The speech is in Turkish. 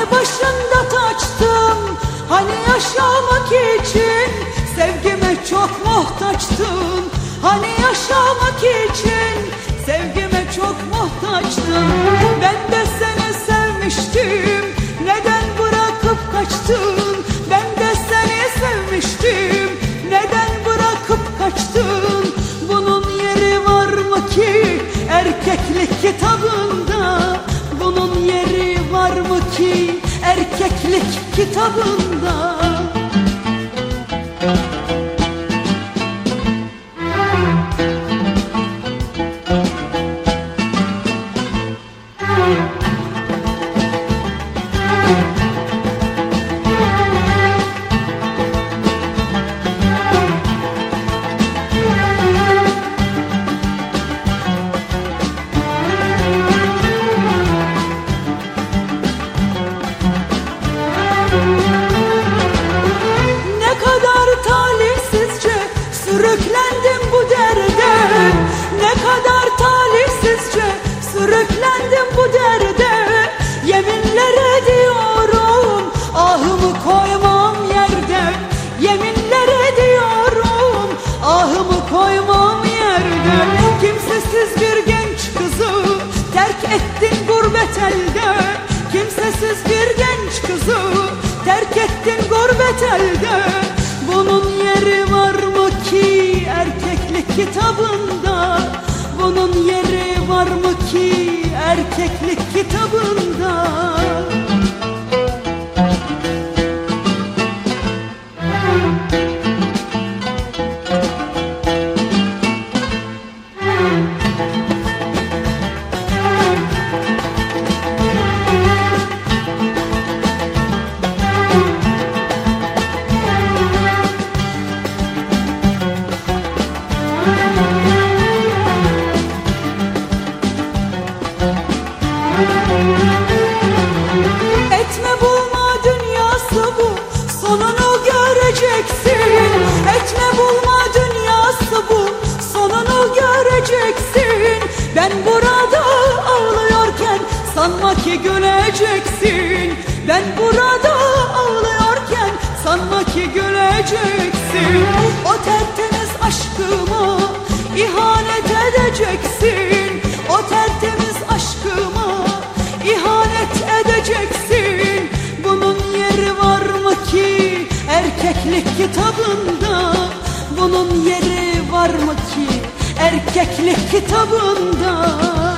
Hani başında taçtım. Hani yaşamak için Sevgime çok muhtaçtın. Hani yaşamak için Sevgime çok muhtaçtın. Ben de seni sevmiştim. Neden bırakıp kaçtın kitabında ettin gurbet elde Kimsesiz bir genç kızı terk ettin gurbet elde Bunun yeri var mı ki erkeklik kitabında? Bunun yeri var mı ki erkeklik ki güleceksin. Ben burada ağlıyorken Sanma ki güleceksin. O tertemiz aşkıma ihanet edeceksin. O tertemiz aşkıma ihanet edeceksin. Bunun yeri var mı ki erkeklik kitabında? Bunun yeri var mı ki erkeklik kitabında